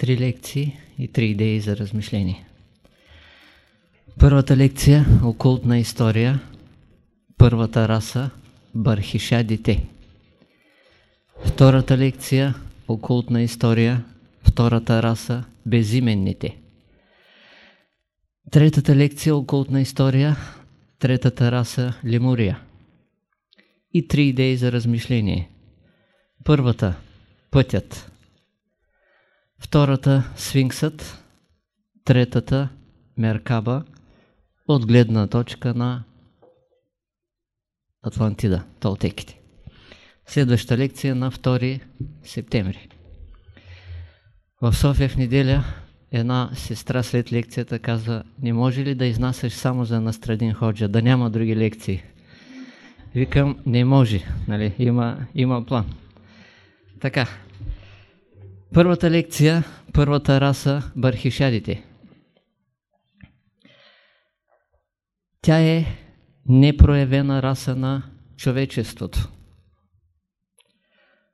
Три лекции и три идеи за размишление. Първата лекция – окултна история. Първата раса – бархишадите. Втората лекция – окултна история. Втората раса – безименните. Третата лекция – окултна история. Третата раса – лемурия. И три идеи за размишление. Първата – пътят. Втората – сфинксът. Третата – Меркаба от гледна точка на Атлантида, Толтеките. Следваща лекция на 2 септември. В София в неделя една сестра след лекцията казва, не може ли да изнасяш само за Настрадин Ходжа, да няма други лекции? Викам, не може, нали? има, има план. Така, Първата лекция, първата раса – бархишадите. Тя е непроявена раса на човечеството.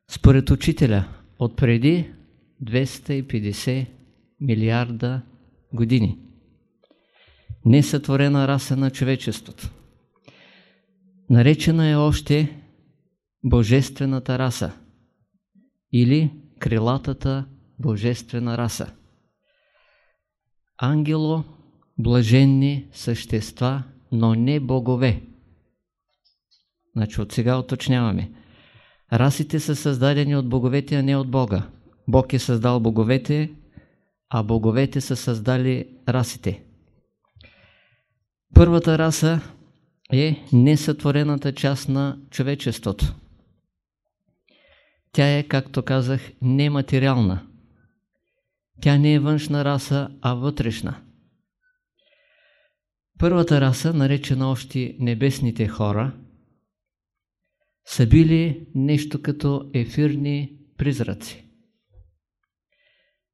Според учителя, от преди 250 милиарда години. Несътворена раса на човечеството. Наречена е още Божествената раса или крилатата божествена раса. Ангело, блаженни същества, но не богове. Значи от сега уточняваме. Расите са създадени от боговете, а не от Бога. Бог е създал боговете, а боговете са създали расите. Първата раса е несътворената част на човечеството. Тя е, както казах, нематериална. Тя не е външна раса, а вътрешна. Първата раса, наречена още небесните хора, са били нещо като ефирни призраци.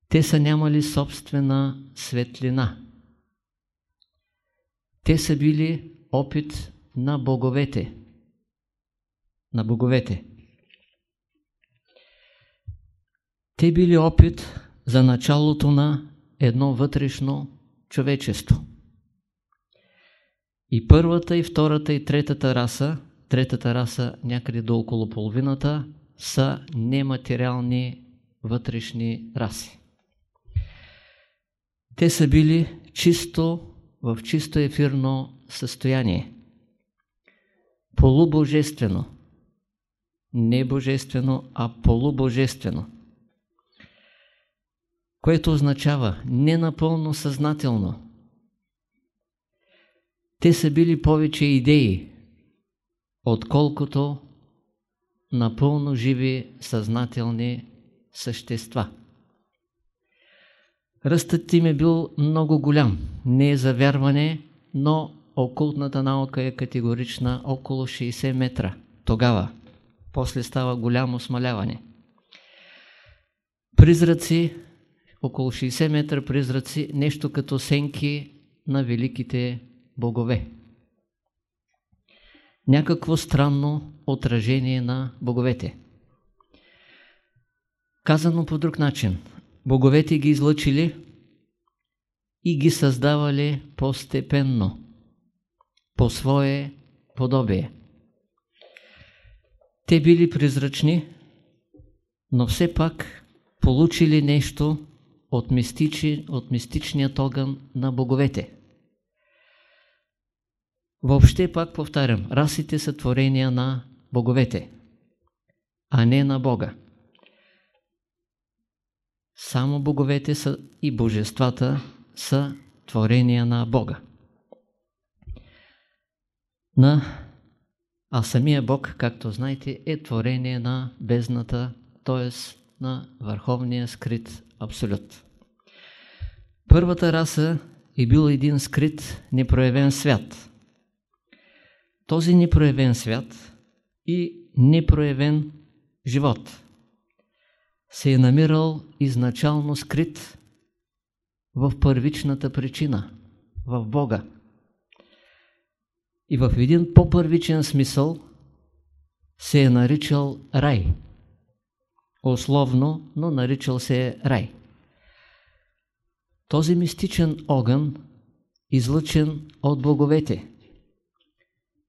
Те са нямали собствена светлина. Те са били опит на боговете. На боговете. Те били опит за началото на едно вътрешно човечество. И първата, и втората, и третата раса, третата раса някъде до около половината, са нематериални вътрешни раси. Те са били чисто, в чисто ефирно състояние. Полубожествено. Не божествено, а полубожествено което означава не напълно съзнателно. Те са били повече идеи, отколкото напълно живи съзнателни същества. Ръстът им е бил много голям, не е за вярване, но окултната наука е категорична около 60 метра. Тогава, после става голямо смаляване. Призраци около 60 метра призраци, нещо като сенки на великите богове. Някакво странно отражение на боговете. Казано по друг начин, боговете ги излъчили и ги създавали постепенно, по свое подобие. Те били призрачни, но все пак получили нещо от, мистичи, от мистичният огън на боговете. Въобще, пак повтарям, расите са творения на боговете, а не на Бога. Само боговете са и божествата са творения на Бога. На... А самия Бог, както знаете, е творение на бездната, т.е. на върховния скрит абсолют. Първата раса е бил един скрит, непроявен свят. Този непроявен свят и непроявен живот се е намирал изначално скрит в първичната причина, в Бога. И в един по-първичен смисъл се е наричал рай. Условно, но наричал се рай. Този мистичен огън, излъчен от боговете,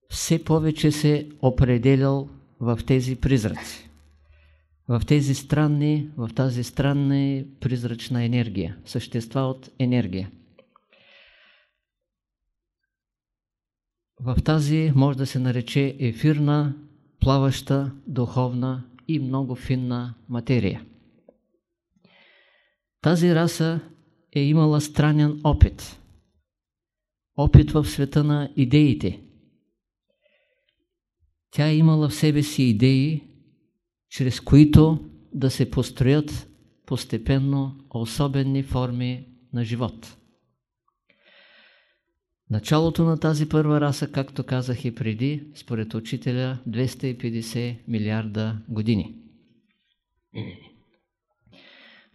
все повече се определял в тези призраци, в тези странни, в тази странна призрачна енергия, същества от енергия. В тази може да се нарече ефирна, плаваща, духовна и много финна материя. Тази раса е имала странен опит. Опит в света на идеите. Тя е имала в себе си идеи, чрез които да се построят постепенно особени форми на живот. Началото на тази първа раса, както казах и преди, според учителя 250 милиарда години.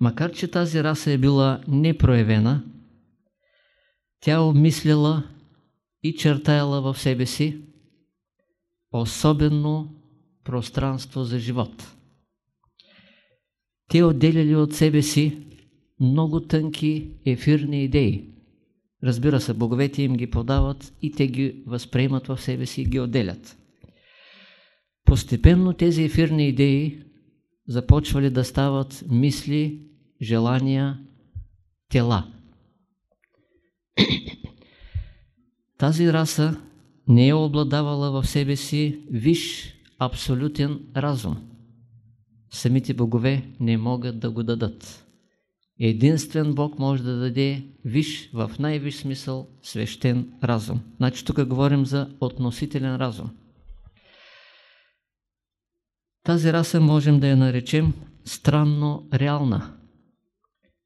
Макар, че тази раса е била непроявена, тя обмисляла и чертаяла в себе си особено пространство за живот. Те отделяли от себе си много тънки ефирни идеи. Разбира се, боговете им ги подават и те ги възприемат в себе си и ги отделят. Постепенно тези ефирни идеи започвали да стават мисли, желания, тела. Тази раса не е обладавала в себе си виш абсолютен разум. Самите богове не могат да го дадат. Единствен Бог може да даде виш, в най-виш смисъл, свещен разум. Значи тук говорим за относителен разум. Тази раса можем да я наречем странно реална,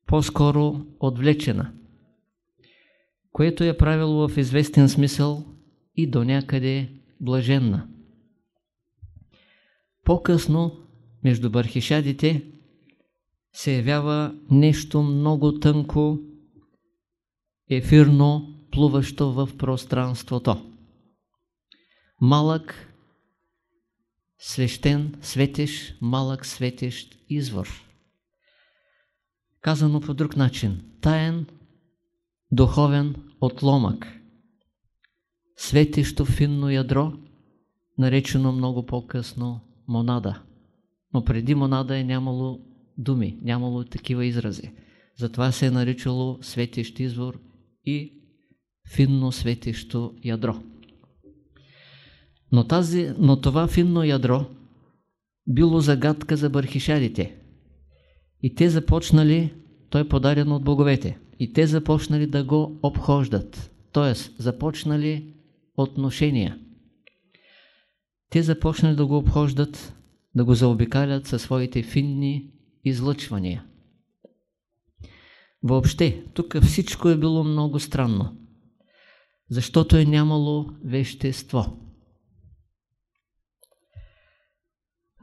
по-скоро отвлечена, което е правило в известен смисъл и до някъде блаженна. По-късно, между бархишадите, се явява нещо много тънко, ефирно, плуващо в пространството. Малък, свещен, светещ, малък светещ извор. Казано по друг начин, таен, духовен отломък светещо финно ядро, наречено много по-късно монада. Но преди монада е нямало думи, нямало такива изрази. Затова се е наричало светещ извор и финно светещо ядро. Но, тази, но това финно ядро било загадка за бърхишадите. И те започнали, той е подарен от боговете, и те започнали да го обхождат. Тоест, започнали отношения. Те започнали да го обхождат, да го заобикалят със своите финни излъчвания. Въобще, тук всичко е било много странно, защото е нямало вещество.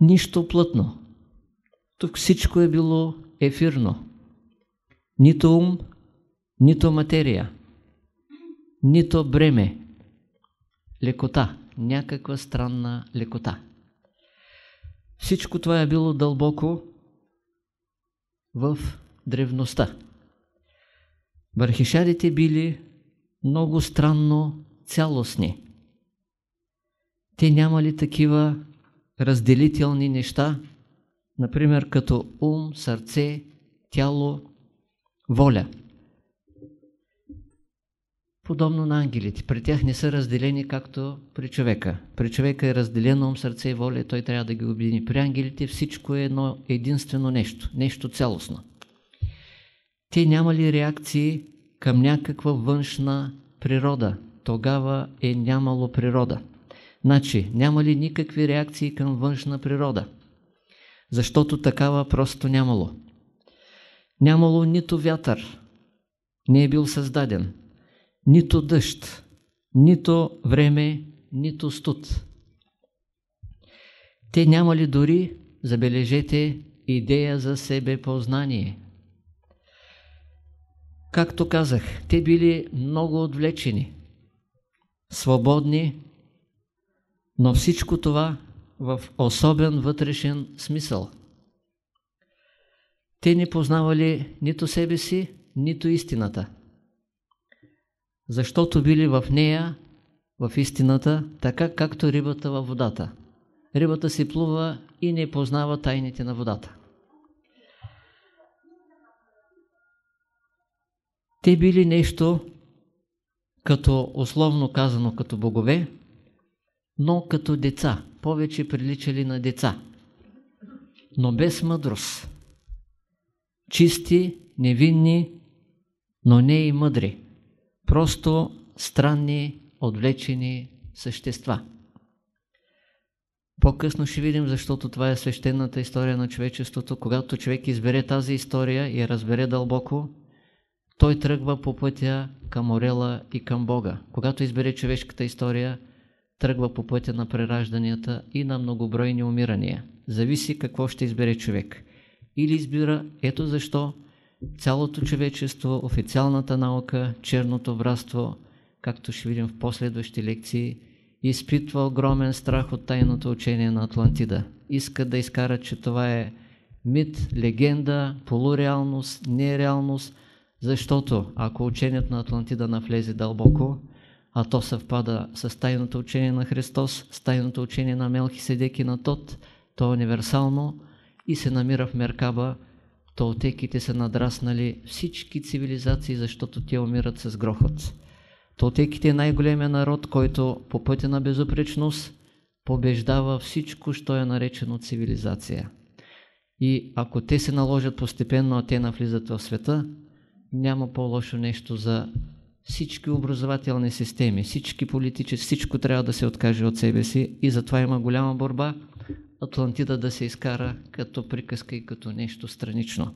Нищо плътно. Тук всичко е било ефирно. Нито ум, нито материя, нито бреме, лекота, някаква странна лекота. Всичко това е било дълбоко в древността. Бархишарите били много странно цялостни. Те нямали такива разделителни неща, например като ум, сърце, тяло, воля подобно на ангелите. При тях не са разделени както при човека. При човека е разделено ум, сърце и воля, той трябва да ги обедини. При ангелите всичко е едно единствено нещо, нещо цялостно. Те нямали реакции към някаква външна природа. Тогава е нямало природа. Значи, няма ли никакви реакции към външна природа? Защото такава просто нямало. Нямало нито вятър. Не е бил създаден нито дъжд, нито време, нито студ. Те нямали дори, забележете, идея за себе познание. Както казах, те били много отвлечени, свободни, но всичко това в особен вътрешен смисъл. Те не познавали нито себе си, нито истината. Защото били в нея, в истината, така както рибата във водата. Рибата си плува и не познава тайните на водата. Те били нещо, като условно казано като богове, но като деца, повече приличали на деца, но без мъдрост. Чисти, невинни, но не и мъдри. Просто странни, отвлечени същества. По-късно ще видим, защото това е свещената история на човечеството. Когато човек избере тази история и я разбере дълбоко, той тръгва по пътя към Орела и към Бога. Когато избере човешката история, тръгва по пътя на преражданията и на многобройни умирания. Зависи какво ще избере човек. Или избира, ето защо цялото човечество, официалната наука, черното братство, както ще видим в последващи лекции, изпитва огромен страх от тайното учение на Атлантида. Иска да изкарат, че това е мит, легенда, полуреалност, нереалност, защото ако учението на Атлантида навлезе дълбоко, а то съвпада с тайното учение на Христос, с тайното учение на Мелхиседек и на Тот, то е универсално и се намира в Меркаба, толтеките са надраснали всички цивилизации, защото те умират с грохот. Толтеките е най-големия народ, който по пътя на безупречност побеждава всичко, що е наречено цивилизация. И ако те се наложат постепенно, а те навлизат в света, няма по-лошо нещо за всички образователни системи, всички политически, всичко трябва да се откаже от себе си и затова има голяма борба Атлантида да се изкара като приказка и като нещо странично.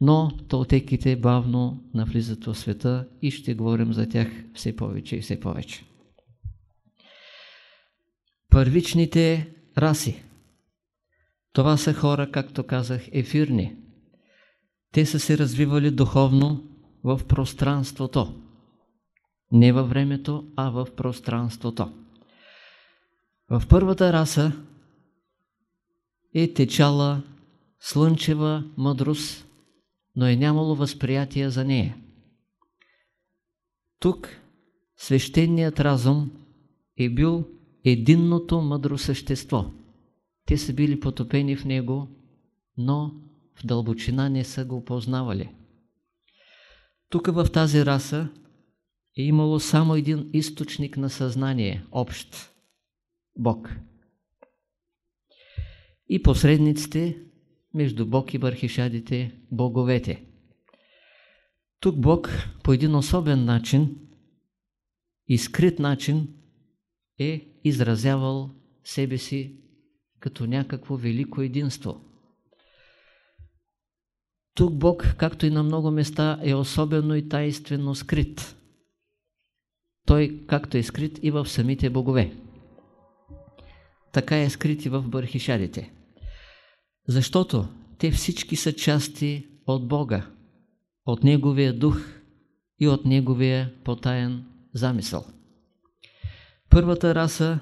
Но толтеките бавно навлизат в света и ще говорим за тях все повече и все повече. Първичните раси. Това са хора, както казах, ефирни. Те са се развивали духовно в пространството. Не във времето, а в пространството. В първата раса е течала слънчева мъдрост, но е нямало възприятие за нея. Тук свещеният разум е бил единното мъдро същество. Те са били потопени в него, но в дълбочина не са го познавали. Тук в тази раса е имало само един източник на съзнание, общ – Бог. И посредниците между Бог и върхишадите, боговете. Тук Бог по един особен начин, изкрит начин, е изразявал себе си като някакво велико единство. Тук Бог, както и на много места, е особено и тайствено скрит. Той, както е скрит и в самите богове. Така е скрит и в бърхишадите. Защото те всички са части от Бога, от Неговия дух и от Неговия потаен замисъл. Първата раса,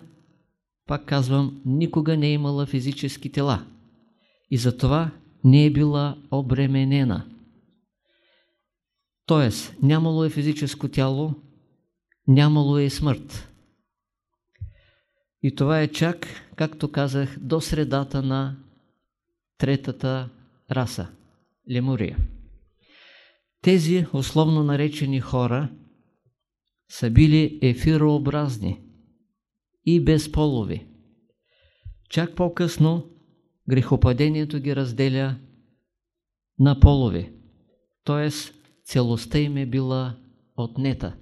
пак казвам, никога не е имала физически тела и затова не е била обременена. Тоест, нямало е физическо тяло, нямало е смърт. И това е чак, както казах, до средата на третата раса – Лемурия. Тези условно наречени хора са били ефирообразни и безполови. Чак по-късно грехопадението ги разделя на полови, т.е. целостта им е била отнета.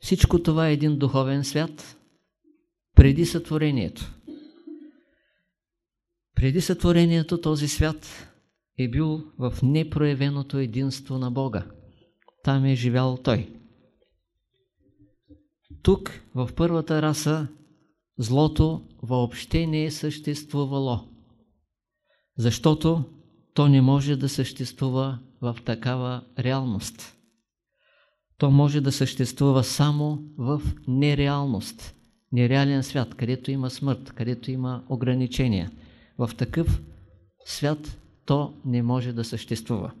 Всичко това е един духовен свят преди сътворението. Преди сътворението този свят е бил в непроявеното единство на Бога. Там е живял Той. Тук, в първата раса, злото въобще не е съществувало, защото то не може да съществува в такава реалност. То може да съществува само в нереалност, нереален свят, където има смърт, където има ограничения – в такъв свят то не може да съществува.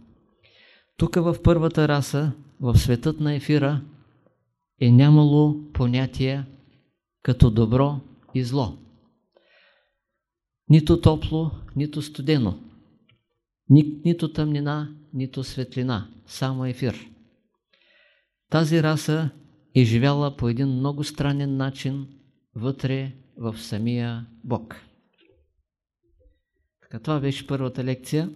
Тук в първата раса, в светът на ефира, е нямало понятие като добро и зло. Нито топло, нито студено. Ни, нито тъмнина, нито светлина. Само ефир. Тази раса е живяла по един много странен начин вътре в самия Бог. Така, това беше първата лекция.